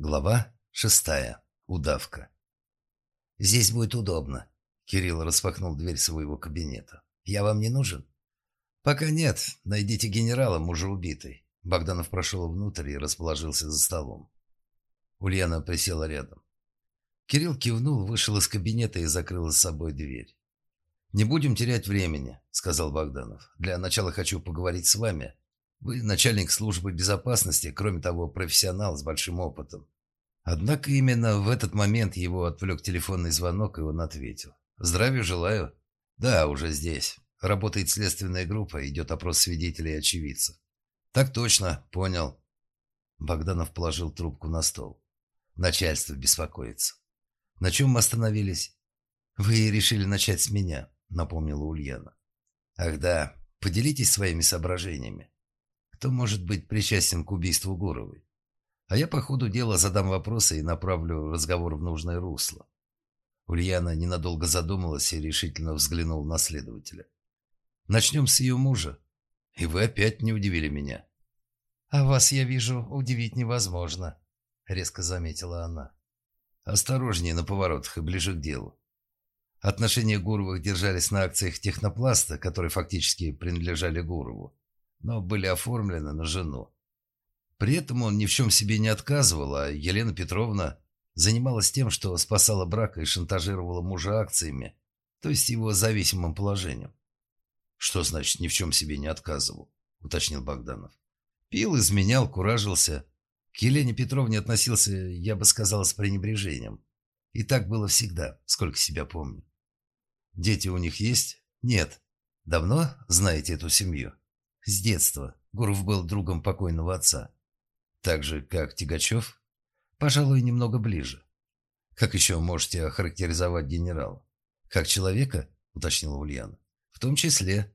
Глава шестая. Удавка. «Здесь будет удобно», — Кирилл распахнул дверь своего кабинета. «Я вам не нужен?» «Пока нет. Найдите генерала, мужа убитый». Богданов прошел внутрь и расположился за столом. Ульяна присела рядом. Кирилл кивнул, вышел из кабинета и закрыл за собой дверь. «Не будем терять времени», — сказал Богданов. «Для начала хочу поговорить с вами вы начальник службы безопасности, кроме того, профессионал с большим опытом. Однако именно в этот момент его отвлек телефонный звонок, и он ответил. «Здравия желаю». «Да, уже здесь. Работает следственная группа, идет опрос свидетелей и очевидцев». «Так точно, понял». Богданов положил трубку на стол. Начальство беспокоится. «На чем мы остановились?» «Вы решили начать с меня», — напомнила Ульяна. «Ах да, поделитесь своими соображениями кто может быть причастен к убийству Гуровой. А я по ходу дела задам вопросы и направлю разговор в нужное русло. Ульяна ненадолго задумалась и решительно взглянула на следователя. «Начнем с ее мужа. И вы опять не удивили меня». «А вас, я вижу, удивить невозможно», — резко заметила она. «Осторожнее на поворотах и ближе к делу. Отношения Гуровых держались на акциях технопласта, которые фактически принадлежали Гурову но были оформлены на жену. При этом он ни в чем себе не отказывал, а Елена Петровна занималась тем, что спасала брак и шантажировала мужа акциями, то есть его зависимым положением. «Что значит ни в чем себе не отказывал?» – уточнил Богданов. «Пил, изменял, куражился. К Елене Петровне относился, я бы сказал, с пренебрежением. И так было всегда, сколько себя помню. Дети у них есть? Нет. Давно знаете эту семью?» С детства. Гуров был другом покойного отца. Так же, как Тигачев? Пожалуй, немного ближе. Как еще можете охарактеризовать генерала? Как человека? Уточнила Ульяна. В том числе.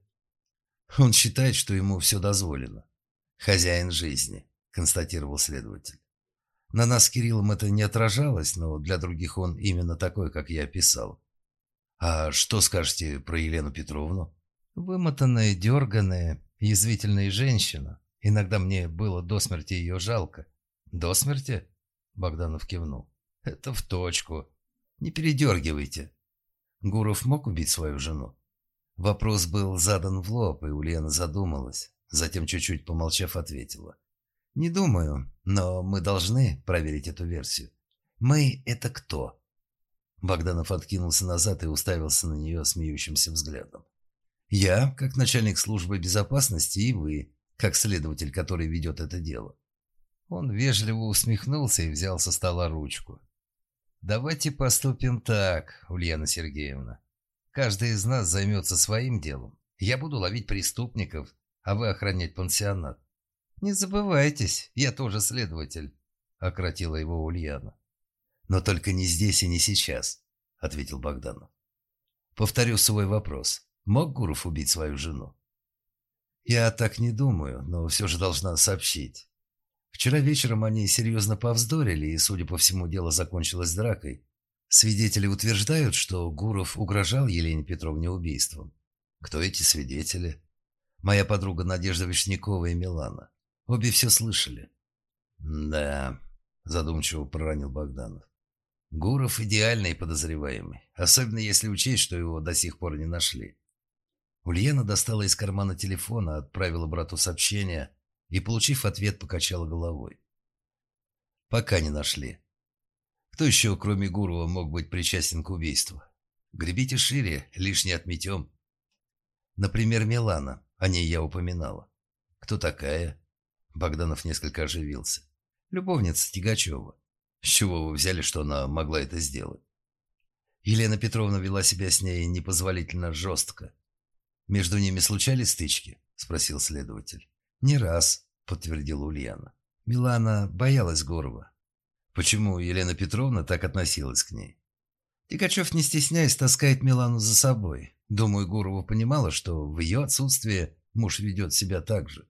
Он считает, что ему все дозволено. Хозяин жизни, констатировал следователь. На нас с Кириллом это не отражалось, но для других он именно такой, как я описал. А что скажете про Елену Петровну? Вымотанная, дерганая, Язвительная женщина. Иногда мне было до смерти ее жалко. До смерти? Богданов кивнул. Это в точку. Не передергивайте. Гуров мог убить свою жену? Вопрос был задан в лоб, и Ульяна задумалась. Затем, чуть-чуть помолчав, ответила. «Не думаю, но мы должны проверить эту версию. Мы — это кто?» Богданов откинулся назад и уставился на нее смеющимся взглядом. Я, как начальник службы безопасности, и вы, как следователь, который ведет это дело. Он вежливо усмехнулся и взял со стола ручку. «Давайте поступим так, Ульяна Сергеевна. Каждый из нас займется своим делом. Я буду ловить преступников, а вы охранять пансионат. Не забывайтесь, я тоже следователь», — ократила его Ульяна. «Но только не здесь и не сейчас», — ответил Богданов. «Повторю свой вопрос. Мог Гуров убить свою жену? Я так не думаю, но все же должна сообщить. Вчера вечером они серьезно повздорили, и, судя по всему, дело закончилось дракой. Свидетели утверждают, что Гуров угрожал Елене Петровне убийством. Кто эти свидетели? Моя подруга Надежда Вишнякова и Милана. Обе все слышали. «Да», — задумчиво проронил Богданов. «Гуров идеальный подозреваемый, особенно если учесть, что его до сих пор не нашли. Ульяна достала из кармана телефона, отправила брату сообщение и, получив ответ, покачала головой. Пока не нашли. Кто еще, кроме Гурова, мог быть причастен к убийству? Гребите шире, лишнее отметем. Например, Милана, о ней я упоминала. Кто такая? Богданов несколько оживился. Любовница Тигачева. С чего вы взяли, что она могла это сделать? Елена Петровна вела себя с ней непозволительно жестко. «Между ними случались стычки?» – спросил следователь. «Не раз», – подтвердила Ульяна. Милана боялась Гурова. Почему Елена Петровна так относилась к ней? Тикачев, не стесняясь, таскает Милану за собой. Думаю, Гурова понимала, что в ее отсутствие муж ведет себя так же.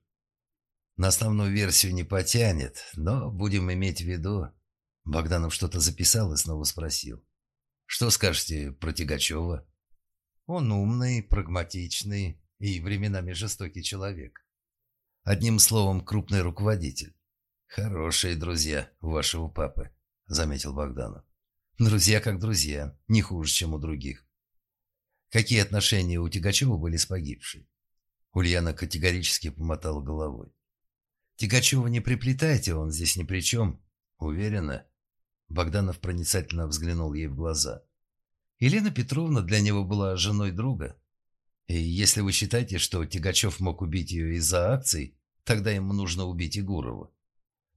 На основную версию не потянет, но будем иметь в виду... Богданов что-то записал и снова спросил. «Что скажете про Тигачева?» Он умный, прагматичный и временами жестокий человек. Одним словом, крупный руководитель. «Хорошие друзья вашего папы», — заметил Богданов. «Друзья как друзья, не хуже, чем у других». «Какие отношения у Тягачева были с погибшей?» Ульяна категорически помотала головой. «Тягачева не приплетайте, он здесь ни при чем». «Уверена?» Богданов проницательно взглянул ей в глаза. «Елена Петровна для него была женой друга. И если вы считаете, что Тягачев мог убить ее из-за акций, тогда ему нужно убить и Гурова.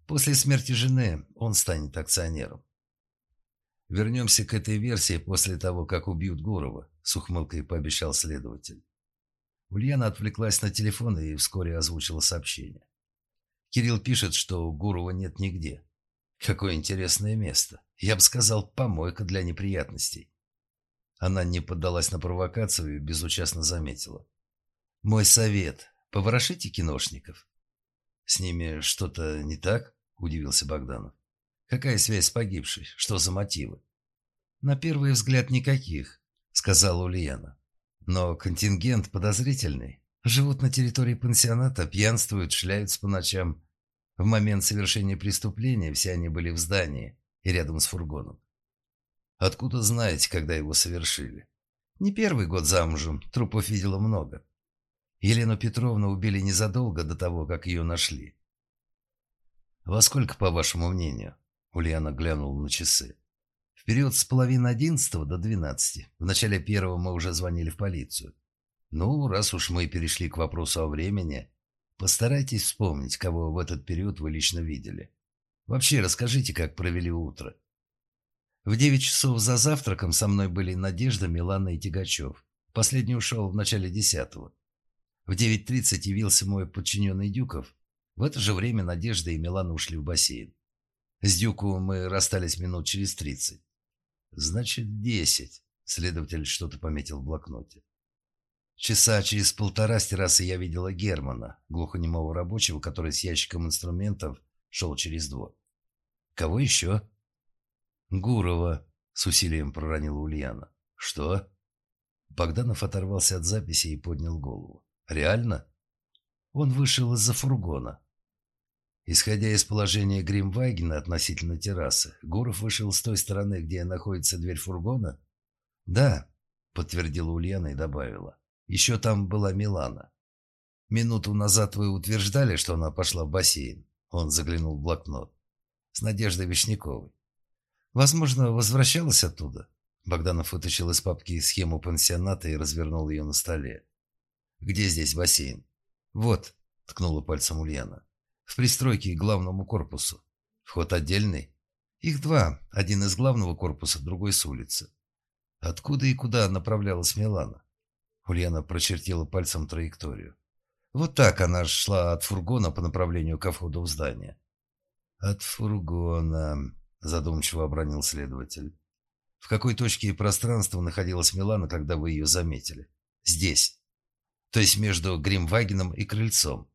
После смерти жены он станет акционером. Вернемся к этой версии после того, как убьют Гурова, с ухмылкой пообещал следователь. Ульяна отвлеклась на телефон и вскоре озвучила сообщение. Кирилл пишет, что Гурова нет нигде. Какое интересное место. Я бы сказал, помойка для неприятностей. Она не поддалась на провокацию и безучастно заметила. «Мой совет. Поворошите киношников». «С ними что-то не так?» – удивился Богданов. «Какая связь с погибшей? Что за мотивы?» «На первый взгляд никаких», – сказала Ульяна. «Но контингент подозрительный. Живут на территории пансионата, пьянствуют, шляются по ночам. В момент совершения преступления все они были в здании и рядом с фургоном. Откуда знаете, когда его совершили? Не первый год замужем, трупов видела много. Елену Петровну убили незадолго до того, как ее нашли. Во сколько, по вашему мнению? Ульяна глянула на часы. В период с половины одиннадцатого до двенадцати. В начале первого мы уже звонили в полицию. Ну, раз уж мы перешли к вопросу о времени, постарайтесь вспомнить, кого в этот период вы лично видели. Вообще, расскажите, как провели утро. В девять часов за завтраком со мной были Надежда, Милана и Тягачев. Последний ушел в начале десятого. В девять тридцать явился мой подчиненный Дюков. В это же время Надежда и Милана ушли в бассейн. С Дюку мы расстались минут через тридцать. Значит, десять. Следователь что-то пометил в блокноте. Часа через полтора с террасы я видела Германа, глухонемого рабочего, который с ящиком инструментов шел через двор. Кого еще? «Гурова», — с усилием проронила Ульяна. «Что?» Богданов оторвался от записи и поднял голову. «Реально?» Он вышел из-за фургона. Исходя из положения Гримвагена относительно террасы, Гуров вышел с той стороны, где находится дверь фургона? «Да», — подтвердила Ульяна и добавила. «Еще там была Милана. Минуту назад вы утверждали, что она пошла в бассейн». Он заглянул в блокнот. «С Надеждой Вишняковой. Возможно, возвращалась оттуда. Богданов вытащил из папки схему пансионата и развернул ее на столе. «Где здесь бассейн?» «Вот», — ткнула пальцем Ульяна. «В пристройке к главному корпусу. Вход отдельный?» «Их два. Один из главного корпуса, другой с улицы». «Откуда и куда направлялась Милана?» Ульяна прочертила пальцем траекторию. «Вот так она шла от фургона по направлению ко входу в здание». «От фургона...» задумчиво обронил следователь. В какой точке пространства находилась Милана, когда вы ее заметили? Здесь. То есть между Гримвагеном и крыльцом.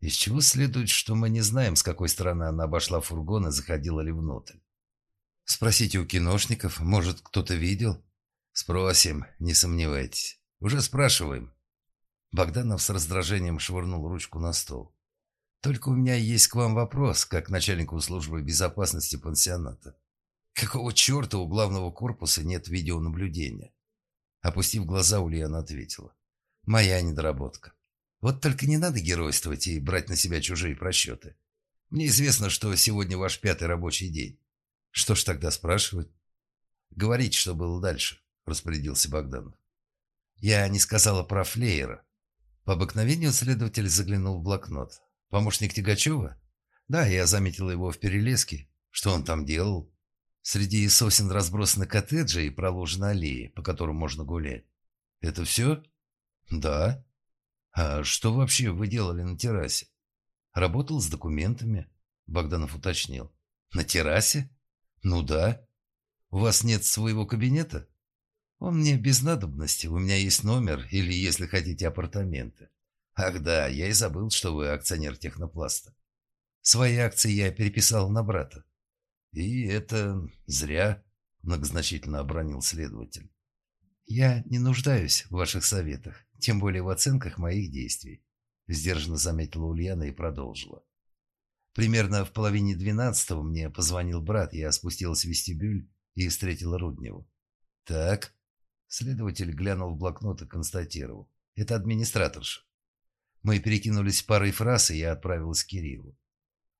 Из чего следует, что мы не знаем, с какой стороны она обошла фургон и заходила ли внутрь. Спросите у киношников, может, кто-то видел? Спросим, не сомневайтесь. Уже спрашиваем. Богданов с раздражением швырнул ручку на стол. Только у меня есть к вам вопрос, как начальнику службы безопасности пансионата. Какого черта у главного корпуса нет видеонаблюдения? Опустив глаза, Ульяна ответила. Моя недоработка. Вот только не надо геройствовать и брать на себя чужие просчеты. Мне известно, что сегодня ваш пятый рабочий день. Что ж тогда спрашивать? Говорите, что было дальше, распорядился Богданов. Я не сказала про флеера. По обыкновению следователь заглянул в блокнот. Помощник Тягачева? Да, я заметил его в Перелеске. Что он там делал? Среди сосен разбросаны коттеджи и проложены аллеи, по которым можно гулять. Это все? Да. А что вообще вы делали на террасе? Работал с документами, Богданов уточнил. На террасе? Ну да. У вас нет своего кабинета? Он мне без надобности, у меня есть номер или, если хотите, апартаменты. Ах да, я и забыл, что вы акционер технопласта. Свои акции я переписал на брата. И это зря, многозначительно обронил следователь. Я не нуждаюсь в ваших советах, тем более в оценках моих действий, сдержанно заметила Ульяна и продолжила. Примерно в половине двенадцатого мне позвонил брат, я спустилась в вестибюль и встретила Рудневу. «Так?» Следователь глянул в блокнот и констатировал. «Это администраторша». Мы перекинулись парой фраз, и я отправилась к Кириллу.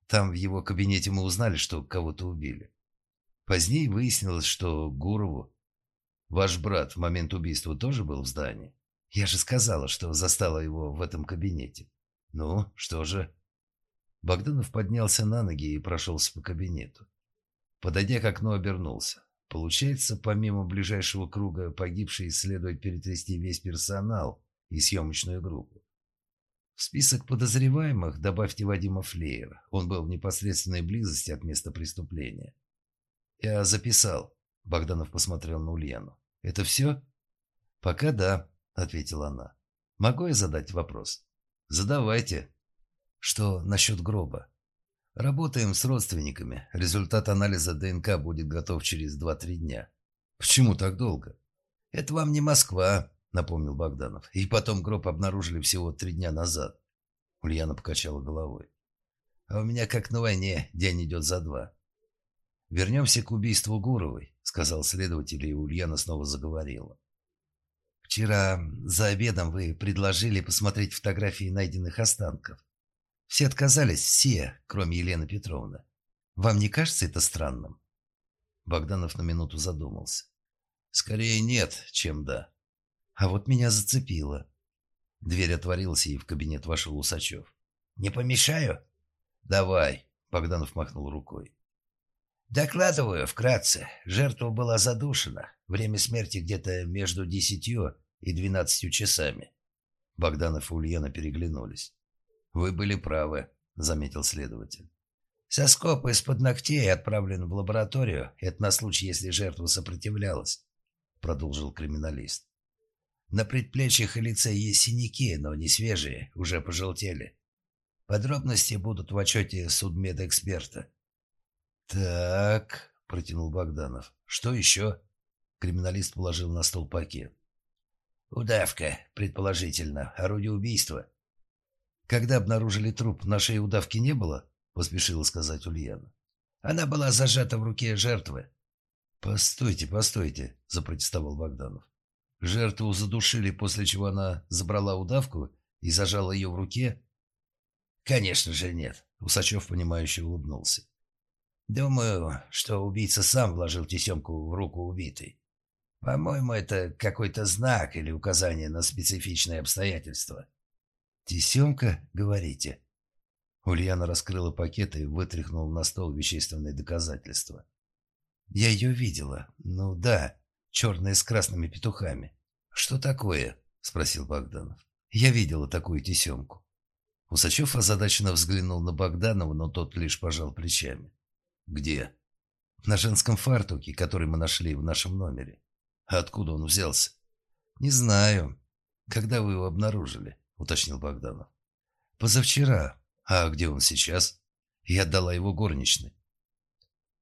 Там в его кабинете мы узнали, что кого-то убили. Позднее выяснилось, что Гурову... Ваш брат в момент убийства тоже был в здании? Я же сказала, что застала его в этом кабинете. Ну, что же? Богданов поднялся на ноги и прошелся по кабинету. Подойдя к окну, обернулся. Получается, помимо ближайшего круга погибшие следует перетрясти весь персонал и съемочную группу. В список подозреваемых добавьте Вадима Флеера. Он был в непосредственной близости от места преступления. Я записал. Богданов посмотрел на Ульяну. Это все? Пока да, ответила она. Могу я задать вопрос? Задавайте. Что насчет гроба? Работаем с родственниками. Результат анализа ДНК будет готов через 2-3 дня. Почему так долго? Это вам не Москва, напомнил Богданов. И потом гроб обнаружили всего три дня назад. Ульяна покачала головой. А у меня как на войне, день идет за два. Вернемся к убийству Гуровой, сказал следователь, и Ульяна снова заговорила. Вчера за обедом вы предложили посмотреть фотографии найденных останков. Все отказались, все, кроме Елены Петровны. Вам не кажется это странным? Богданов на минуту задумался. Скорее нет, чем да. А вот меня зацепило. Дверь отворилась, и в кабинет вошел Усачев. «Не помешаю?» «Давай», — Богданов махнул рукой. «Докладываю вкратце. Жертва была задушена. Время смерти где-то между десятью и двенадцатью часами». Богданов и Ульяна переглянулись. «Вы были правы», — заметил следователь. «Соскоб из-под ногтей отправлен в лабораторию. Это на случай, если жертва сопротивлялась», — продолжил криминалист. «На предплечьях и лице есть синяки, но не свежие, уже пожелтели. Подробности будут в отчете судмедэксперта». «Так», — протянул Богданов. «Что еще?» Криминалист положил на стол пакет. «Удавка, предположительно. Орудие убийства. Когда обнаружили труп, нашей удавки не было, поспешила сказать Ульяна. Она была зажата в руке жертвы. Постойте, постойте, запротестовал Богданов. Жертву задушили, после чего она забрала удавку и зажала ее в руке? Конечно же нет, Усачев, понимающе улыбнулся. Думаю, что убийца сам вложил тесемку в руку убитой. По-моему, это какой-то знак или указание на специфичные обстоятельства. «Тесемка, говорите?» Ульяна раскрыла пакет и вытряхнула на стол вещественные доказательства. «Я ее видела. Ну да, черная с красными петухами». «Что такое?» – спросил Богданов. «Я видела такую тесемку». Усачев озадаченно взглянул на Богданова, но тот лишь пожал плечами. «Где?» «На женском фартуке, который мы нашли в нашем номере». «А откуда он взялся?» «Не знаю. Когда вы его обнаружили?» – уточнил Богданов. «Позавчера. А где он сейчас?» Я отдала его горничной.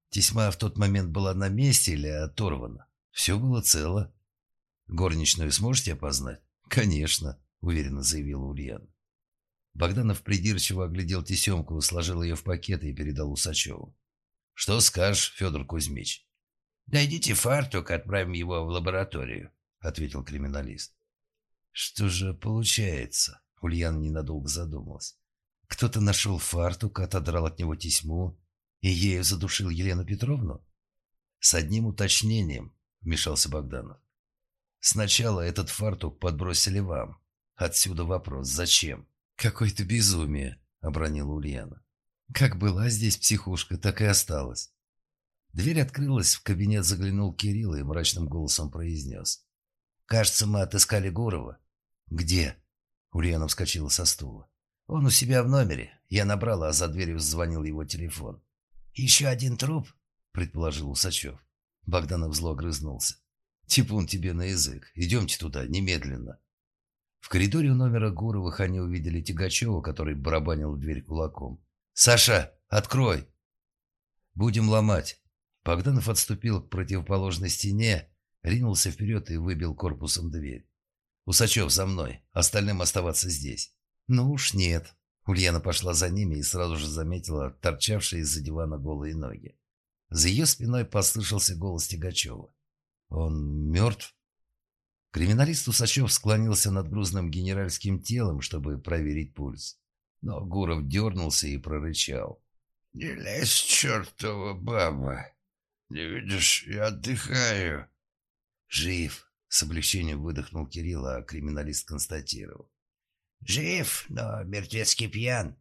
Тесьма в тот момент была на месте или оторвана? Все было цело. «Горничную сможете опознать?» «Конечно», – уверенно заявила Ульяна. Богданов придирчиво оглядел тесемку, сложил ее в пакет и передал Усачеву. «Что скажешь, Федор Кузьмич?» «Дойдите фартук, отправим его в лабораторию», — ответил криминалист. Что же получается? Ульяна ненадолго задумалась. Кто-то нашел фартук, отодрал от него тесьму и ею задушил Елену Петровну? С одним уточнением, вмешался Богданов. Сначала этот фартук подбросили вам. Отсюда вопрос, зачем? Какое-то безумие, обронила Ульяна. Как была здесь психушка, так и осталась. Дверь открылась, в кабинет заглянул Кирилл и мрачным голосом произнес. «Кажется, мы отыскали Гурова. «Где?» Ульяна вскочила со стула. «Он у себя в номере. Я набрала, а за дверью звонил его телефон». «Еще один труп?» – предположил Усачев. Богданов зло огрызнулся. «Типун тебе на язык. Идемте туда, немедленно». В коридоре номера Гуровых они увидели Тягачева, который барабанил в дверь кулаком. «Саша, открой!» «Будем ломать». Богданов отступил к противоположной стене, ринулся вперед и выбил корпусом дверь. «Усачев, за мной. Остальным оставаться здесь». «Ну уж нет», Ульяна пошла за ними и сразу же заметила торчавшие из-за дивана голые ноги. За ее спиной послышался голос Тягачева. «Он мертв?» Криминалист Усачев склонился над грузным генеральским телом, чтобы проверить пульс. Но Гуров дернулся и прорычал. «Не лезь, чертова баба! Не видишь, я отдыхаю!» «Жив!» — с облегчением выдохнул Кирилл, а криминалист констатировал. «Жив, но мертвецкий пьян.